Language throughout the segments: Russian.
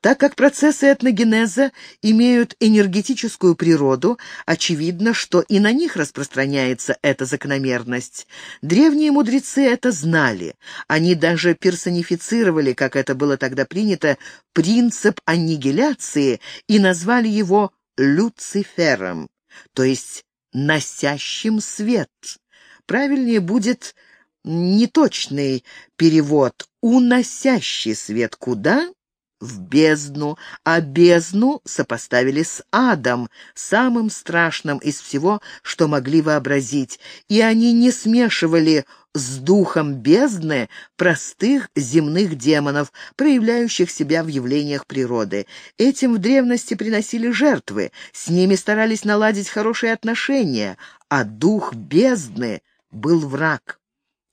Так как процессы этногенеза имеют энергетическую природу, очевидно, что и на них распространяется эта закономерность. Древние мудрецы это знали. Они даже персонифицировали, как это было тогда принято, принцип аннигиляции и назвали его Люцифером, то есть «носящим свет». Правильнее будет неточный перевод «уносящий свет куда?» В бездну, а бездну сопоставили с адом, самым страшным из всего, что могли вообразить, и они не смешивали с духом бездны простых земных демонов, проявляющих себя в явлениях природы. Этим в древности приносили жертвы, с ними старались наладить хорошие отношения, а дух бездны был враг.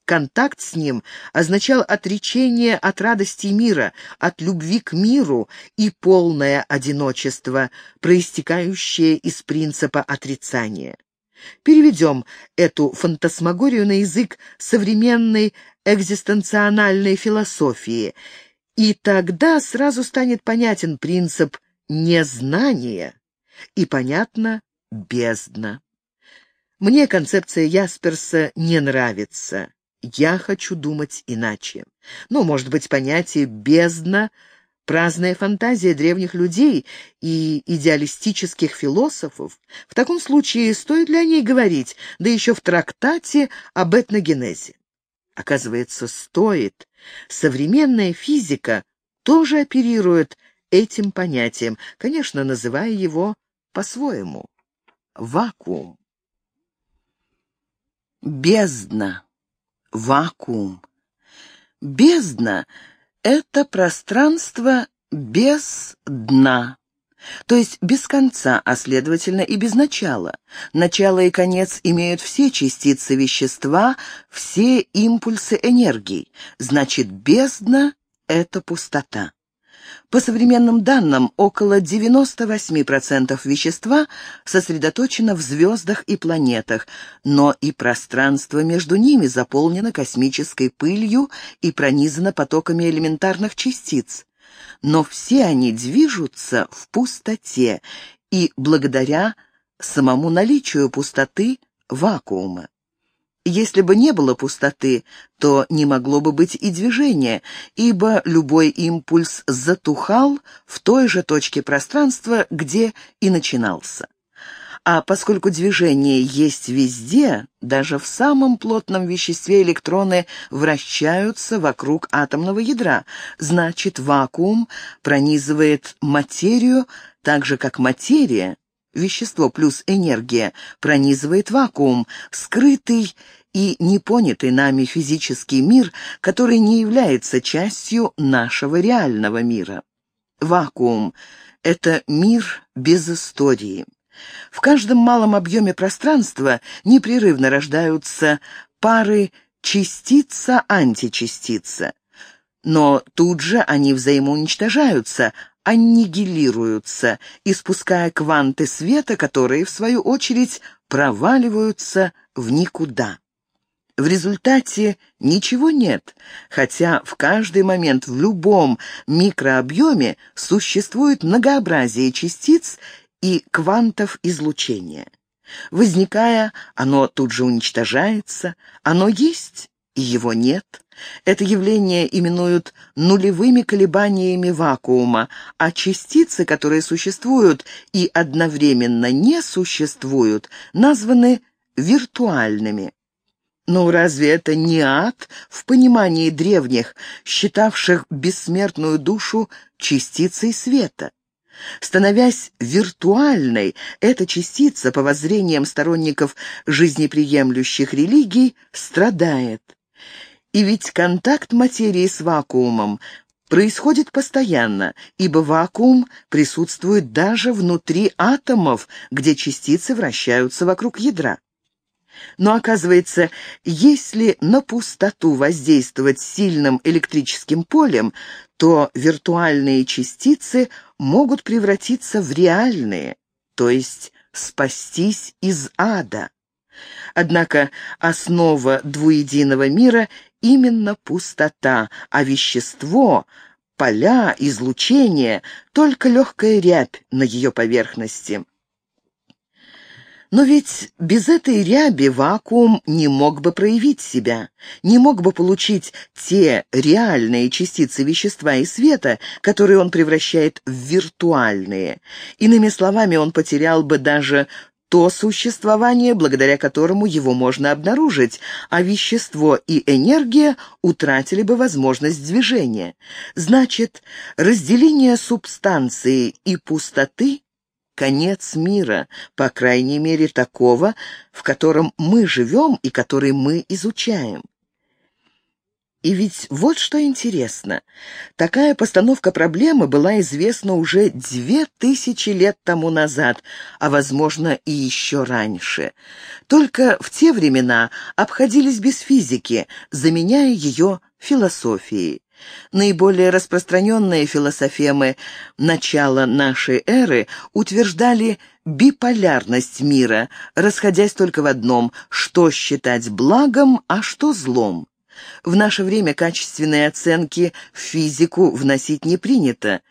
Контакт с ним означал отречение от радости мира, от любви к миру и полное одиночество, проистекающее из принципа отрицания. Переведем эту фантасмагорию на язык современной экзистенциональной философии, и тогда сразу станет понятен принцип незнания и понятно бездна. Мне концепция Ясперса не нравится. Я хочу думать иначе. Ну, может быть, понятие «бездна» — праздная фантазия древних людей и идеалистических философов. В таком случае стоит ли о ней говорить, да еще в трактате об этногенезе? Оказывается, стоит. Современная физика тоже оперирует этим понятием, конечно, называя его по-своему. Вакуум. Бездна вакуум. Бездна — это пространство без дна, то есть без конца, а следовательно и без начала. Начало и конец имеют все частицы вещества, все импульсы энергии. Значит, бездна — это пустота. По современным данным, около 98% вещества сосредоточено в звездах и планетах, но и пространство между ними заполнено космической пылью и пронизано потоками элементарных частиц. Но все они движутся в пустоте и благодаря самому наличию пустоты вакуума. Если бы не было пустоты, то не могло бы быть и движения, ибо любой импульс затухал в той же точке пространства, где и начинался. А поскольку движение есть везде, даже в самом плотном веществе электроны вращаются вокруг атомного ядра, значит вакуум пронизывает материю так же, как материя вещество плюс энергия пронизывает вакуум, скрытый и непонятый нами физический мир, который не является частью нашего реального мира. Вакуум — это мир без истории. В каждом малом объеме пространства непрерывно рождаются пары частица-античастица. Но тут же они взаимоуничтожаются, аннигилируются, испуская кванты света, которые, в свою очередь, проваливаются в никуда. В результате ничего нет, хотя в каждый момент в любом микрообъеме существует многообразие частиц и квантов излучения. Возникая, оно тут же уничтожается, оно есть, и его нет. Это явление именуют нулевыми колебаниями вакуума, а частицы, которые существуют и одновременно не существуют, названы виртуальными. Но разве это не ад в понимании древних, считавших бессмертную душу частицей света? Становясь виртуальной, эта частица, по воззрениям сторонников жизнеприемлющих религий, страдает. И ведь контакт материи с вакуумом происходит постоянно, ибо вакуум присутствует даже внутри атомов, где частицы вращаются вокруг ядра. Но оказывается, если на пустоту воздействовать сильным электрическим полем, то виртуальные частицы могут превратиться в реальные, то есть спастись из ада. Однако основа двуединого мира именно пустота, а вещество поля, излучение, только легкая рябь на ее поверхности. Но ведь без этой ряби вакуум не мог бы проявить себя, не мог бы получить те реальные частицы вещества и света, которые он превращает в виртуальные. Иными словами, он потерял бы даже то существование, благодаря которому его можно обнаружить, а вещество и энергия утратили бы возможность движения. Значит, разделение субстанции и пустоты конец мира, по крайней мере такого, в котором мы живем и который мы изучаем. И ведь вот что интересно. Такая постановка проблемы была известна уже две тысячи лет тому назад, а, возможно, и еще раньше. Только в те времена обходились без физики, заменяя ее философией. Наиболее распространенные философемы начала нашей эры утверждали биполярность мира, расходясь только в одном – что считать благом, а что злом. В наше время качественные оценки в физику вносить не принято.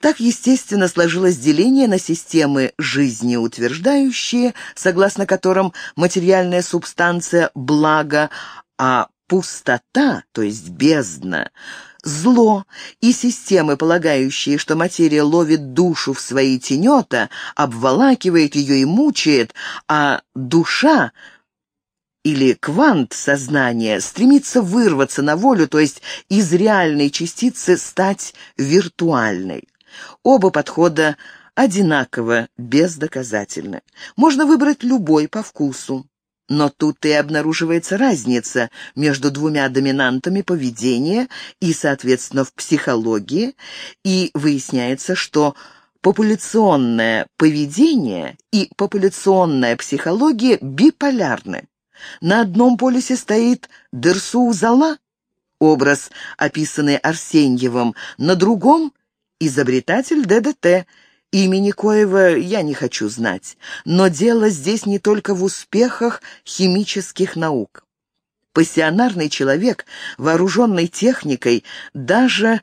Так, естественно, сложилось деление на системы жизнеутверждающие, согласно которым материальная субстанция – благо, а пустота, то есть бездна, зло и системы, полагающие, что материя ловит душу в свои тенета, обволакивает ее и мучает, а душа или квант сознания стремится вырваться на волю, то есть из реальной частицы стать виртуальной. Оба подхода одинаково бездоказательны. Можно выбрать любой по вкусу. Но тут и обнаруживается разница между двумя доминантами поведения и, соответственно, в психологии, и выясняется, что популяционное поведение и популяционная психология биполярны. На одном полюсе стоит Дерсу-Зала, образ, описанный Арсеньевым, на другом — изобретатель ДДТ — Имени коего я не хочу знать, но дело здесь не только в успехах химических наук. Пассионарный человек, вооруженный техникой, даже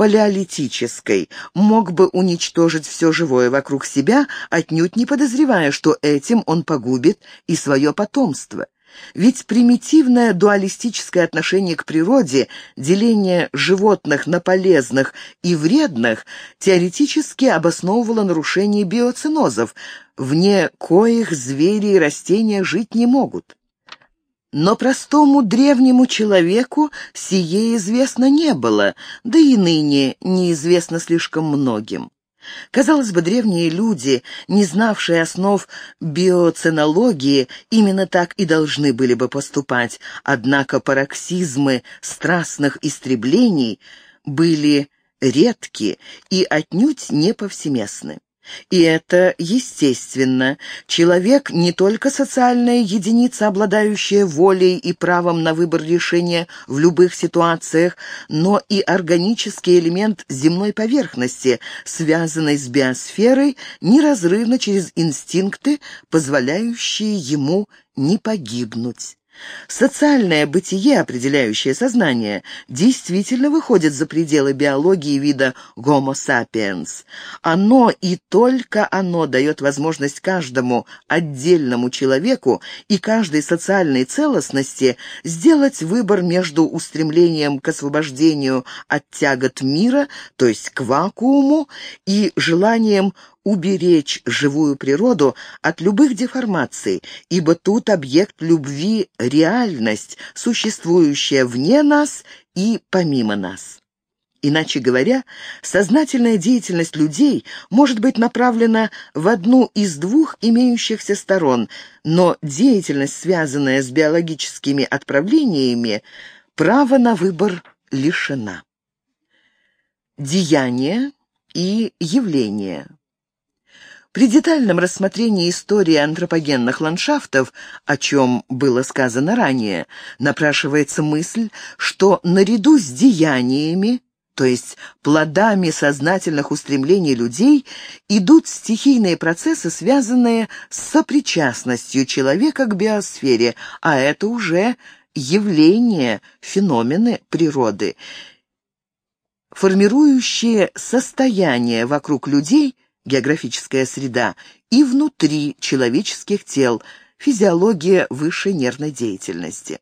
палеолитической, мог бы уничтожить все живое вокруг себя, отнюдь не подозревая, что этим он погубит и свое потомство. Ведь примитивное дуалистическое отношение к природе, деление животных на полезных и вредных, теоретически обосновывало нарушение биоценозов, вне коих звери и растения жить не могут. Но простому древнему человеку сие известно не было, да и ныне неизвестно слишком многим. Казалось бы, древние люди, не знавшие основ биоценологии, именно так и должны были бы поступать, однако пароксизмы страстных истреблений были редки и отнюдь не повсеместны. И это естественно. Человек не только социальная единица, обладающая волей и правом на выбор решения в любых ситуациях, но и органический элемент земной поверхности, связанный с биосферой неразрывно через инстинкты, позволяющие ему не погибнуть. Социальное бытие, определяющее сознание, действительно выходит за пределы биологии вида Homo sapiens. Оно и только оно дает возможность каждому отдельному человеку и каждой социальной целостности сделать выбор между устремлением к освобождению от тягот мира, то есть к вакууму, и желанием уберечь живую природу от любых деформаций, ибо тут объект любви — реальность, существующая вне нас и помимо нас. Иначе говоря, сознательная деятельность людей может быть направлена в одну из двух имеющихся сторон, но деятельность, связанная с биологическими отправлениями, права на выбор лишена. Деяние и явление при детальном рассмотрении истории антропогенных ландшафтов, о чем было сказано ранее, напрашивается мысль, что наряду с деяниями, то есть плодами сознательных устремлений людей, идут стихийные процессы, связанные с сопричастностью человека к биосфере, а это уже явления, феномены природы. формирующие состояние вокруг людей, географическая среда, и внутри человеческих тел, физиология высшей нервной деятельности.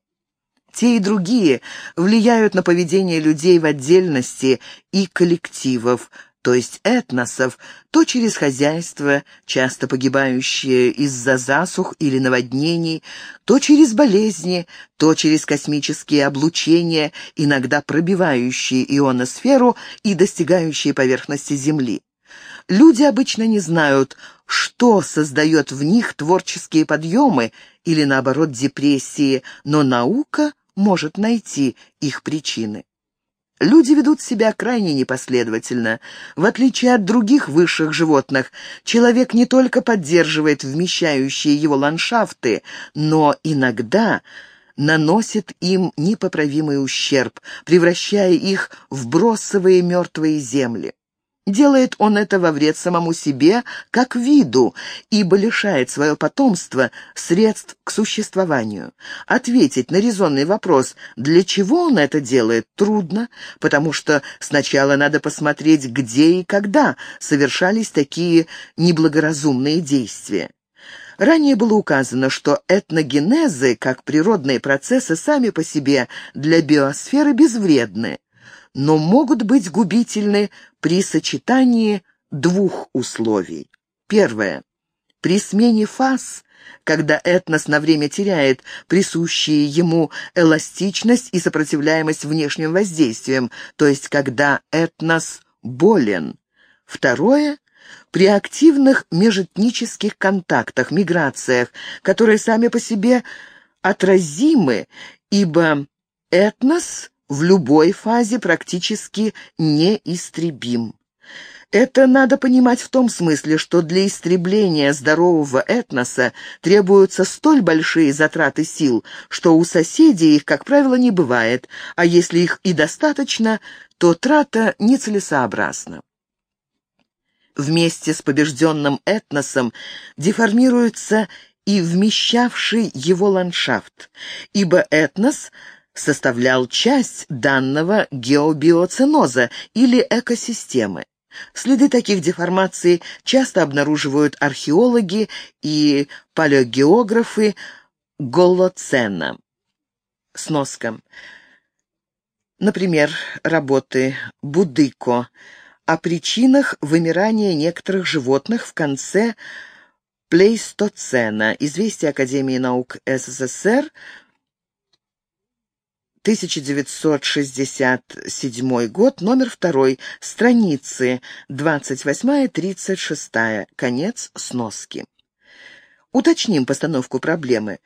Те и другие влияют на поведение людей в отдельности и коллективов, то есть этносов, то через хозяйство, часто погибающее из-за засух или наводнений, то через болезни, то через космические облучения, иногда пробивающие ионосферу и достигающие поверхности Земли. Люди обычно не знают, что создает в них творческие подъемы или, наоборот, депрессии, но наука может найти их причины. Люди ведут себя крайне непоследовательно. В отличие от других высших животных, человек не только поддерживает вмещающие его ландшафты, но иногда наносит им непоправимый ущерб, превращая их в бросовые мертвые земли. Делает он это во вред самому себе, как виду, ибо лишает свое потомство средств к существованию. Ответить на резонный вопрос, для чего он это делает, трудно, потому что сначала надо посмотреть, где и когда совершались такие неблагоразумные действия. Ранее было указано, что этногенезы, как природные процессы, сами по себе для биосферы безвредны но могут быть губительны при сочетании двух условий. Первое. При смене фаз, когда этнос на время теряет присущие ему эластичность и сопротивляемость внешним воздействиям, то есть когда этнос болен. Второе при активных межэтнических контактах, миграциях, которые сами по себе отразимы, ибо этнос в любой фазе практически неистребим. Это надо понимать в том смысле, что для истребления здорового этноса требуются столь большие затраты сил, что у соседей их, как правило, не бывает, а если их и достаточно, то трата нецелесообразна. Вместе с побежденным этносом деформируется и вмещавший его ландшафт, ибо этнос – составлял часть данного геобиоценоза или экосистемы. Следы таких деформаций часто обнаруживают археологи и палеогеографы Голоцена. Сноска. Например, работы Будыко о причинах вымирания некоторых животных в конце Плейстоцена. Известие Академии наук СССР, 1967 год, номер 2, страницы 28-36, конец сноски. Уточним постановку проблемы.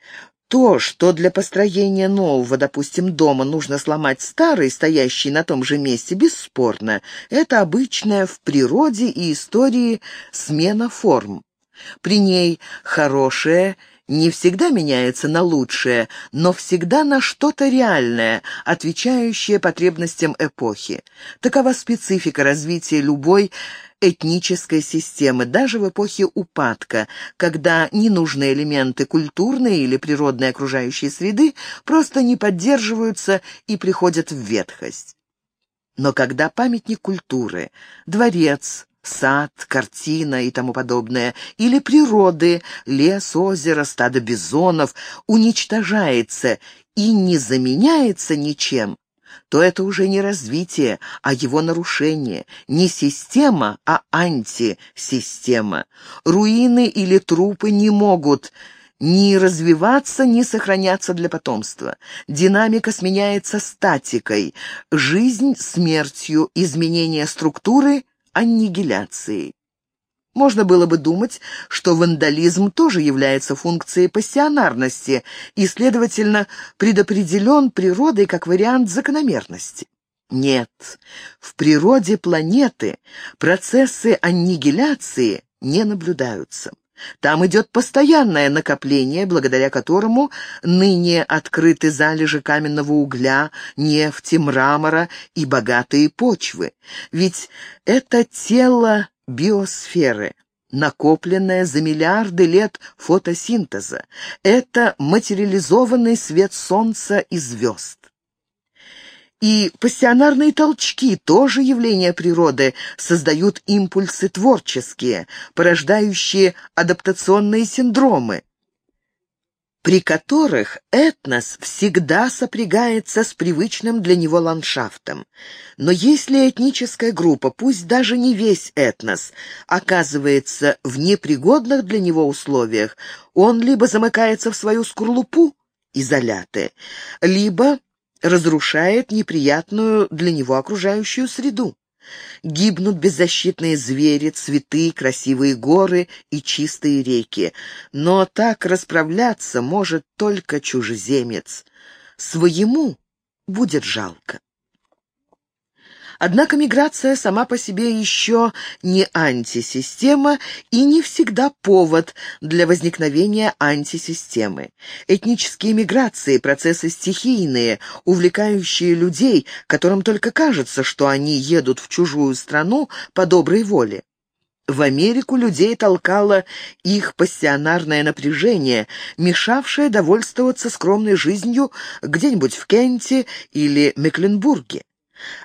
То, что для построения нового, допустим, дома нужно сломать старый, стоящий на том же месте, бесспорно. Это обычная в природе и истории смена форм. При ней хорошее – не всегда меняется на лучшее, но всегда на что-то реальное, отвечающее потребностям эпохи. Такова специфика развития любой этнической системы, даже в эпохе упадка, когда ненужные элементы культурной или природной окружающей среды просто не поддерживаются и приходят в ветхость. Но когда памятник культуры, дворец, сад, картина и тому подобное, или природы, лес, озеро, стадо бизонов, уничтожается и не заменяется ничем, то это уже не развитие, а его нарушение. Не система, а антисистема. Руины или трупы не могут ни развиваться, ни сохраняться для потомства. Динамика сменяется статикой, жизнь – смертью, изменение структуры – аннигиляцией. Можно было бы думать, что вандализм тоже является функцией пассионарности и, следовательно, предопределен природой как вариант закономерности. Нет, в природе планеты процессы аннигиляции не наблюдаются. Там идет постоянное накопление, благодаря которому ныне открыты залежи каменного угля, нефти, мрамора и богатые почвы. Ведь это тело биосферы, накопленное за миллиарды лет фотосинтеза. Это материализованный свет солнца и звезд. И пассионарные толчки, тоже явления природы, создают импульсы творческие, порождающие адаптационные синдромы при которых этнос всегда сопрягается с привычным для него ландшафтом. Но если этническая группа, пусть даже не весь этнос, оказывается в непригодных для него условиях, он либо замыкается в свою скорлупу, изоляты, либо разрушает неприятную для него окружающую среду. Гибнут беззащитные звери, цветы, красивые горы и чистые реки. Но так расправляться может только чужеземец. Своему будет жалко. Однако миграция сама по себе еще не антисистема и не всегда повод для возникновения антисистемы. Этнические миграции – процессы стихийные, увлекающие людей, которым только кажется, что они едут в чужую страну по доброй воле. В Америку людей толкало их пассионарное напряжение, мешавшее довольствоваться скромной жизнью где-нибудь в Кенте или Мекленбурге.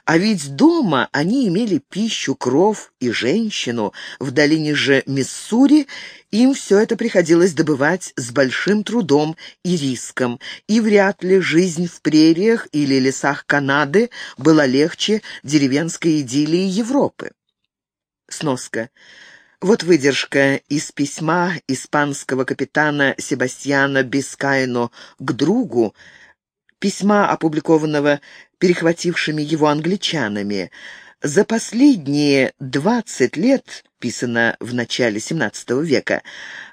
А ведь дома они имели пищу, кров и женщину. В долине же Миссури им все это приходилось добывать с большим трудом и риском, и вряд ли жизнь в прериях или лесах Канады была легче деревенской идиллии Европы. Сноска. Вот выдержка из письма испанского капитана Себастьяна Бискайно к другу, письма, опубликованного перехватившими его англичанами. За последние двадцать лет, писано в начале XVII века,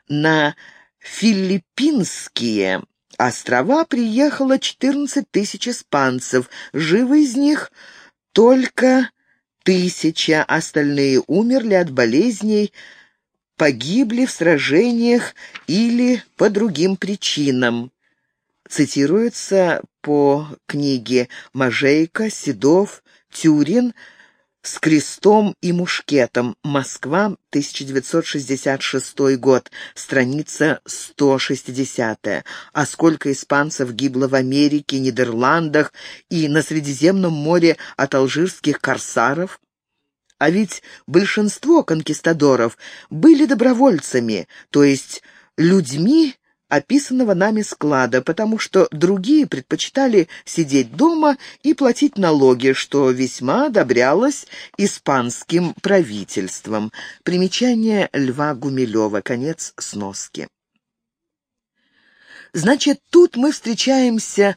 на филиппинские острова приехало 14 тысяч испанцев, живы из них только тысяча, остальные умерли от болезней, погибли в сражениях или по другим причинам цитируется по книге Мажейка, Седов, Тюрин с крестом и мушкетом. Москва, 1966 год, страница 160. А сколько испанцев гибло в Америке, Нидерландах и на Средиземном море от алжирских корсаров? А ведь большинство конкистадоров были добровольцами, то есть людьми, описанного нами склада, потому что другие предпочитали сидеть дома и платить налоги, что весьма одобрялось испанским правительством. Примечание Льва Гумилева. Конец сноски. Значит, тут мы встречаемся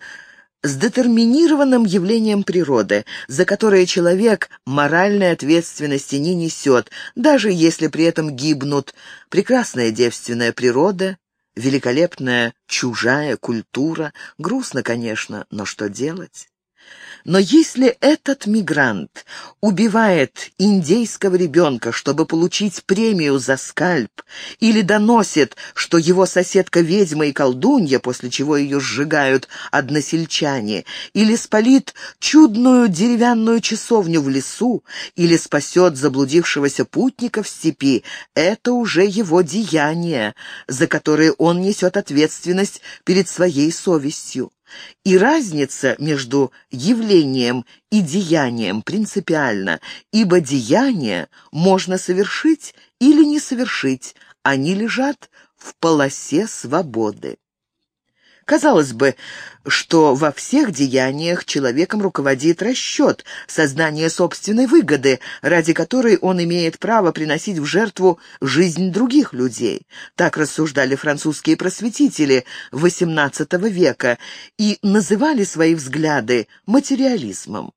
с детерминированным явлением природы, за которое человек моральной ответственности не несет, даже если при этом гибнут прекрасная девственная природа, великолепная чужая культура. Грустно, конечно, но что делать? Но если этот мигрант убивает индейского ребенка, чтобы получить премию за скальп, или доносит, что его соседка ведьма и колдунья, после чего ее сжигают односельчане, или спалит чудную деревянную часовню в лесу, или спасет заблудившегося путника в степи, это уже его деяние, за которое он несет ответственность перед своей совестью. И разница между явлением и деянием принципиальна, ибо деяние можно совершить или не совершить, они лежат в полосе свободы. Казалось бы, что во всех деяниях человеком руководит расчет, сознание собственной выгоды, ради которой он имеет право приносить в жертву жизнь других людей. Так рассуждали французские просветители XVIII века и называли свои взгляды материализмом.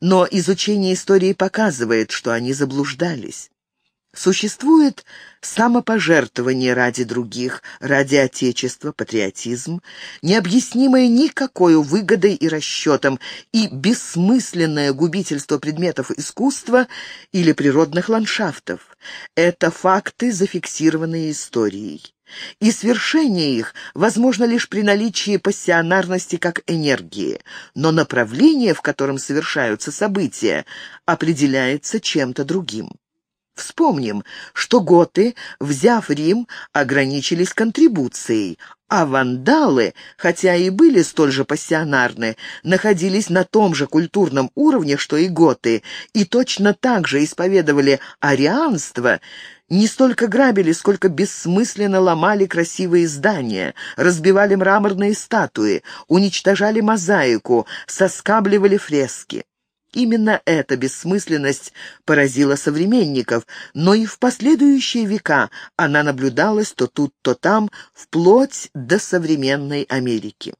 Но изучение истории показывает, что они заблуждались. Существует самопожертвование ради других, ради Отечества, патриотизм, необъяснимое никакой выгодой и расчетом, и бессмысленное губительство предметов искусства или природных ландшафтов. Это факты, зафиксированные историей. И свершение их возможно лишь при наличии пассионарности как энергии, но направление, в котором совершаются события, определяется чем-то другим. Вспомним, что готы, взяв Рим, ограничились контрибуцией, а вандалы, хотя и были столь же пассионарны, находились на том же культурном уровне, что и готы, и точно так же исповедовали арианство, не столько грабили, сколько бессмысленно ломали красивые здания, разбивали мраморные статуи, уничтожали мозаику, соскабливали фрески. Именно эта бессмысленность поразила современников, но и в последующие века она наблюдалась то тут, то там, вплоть до современной Америки.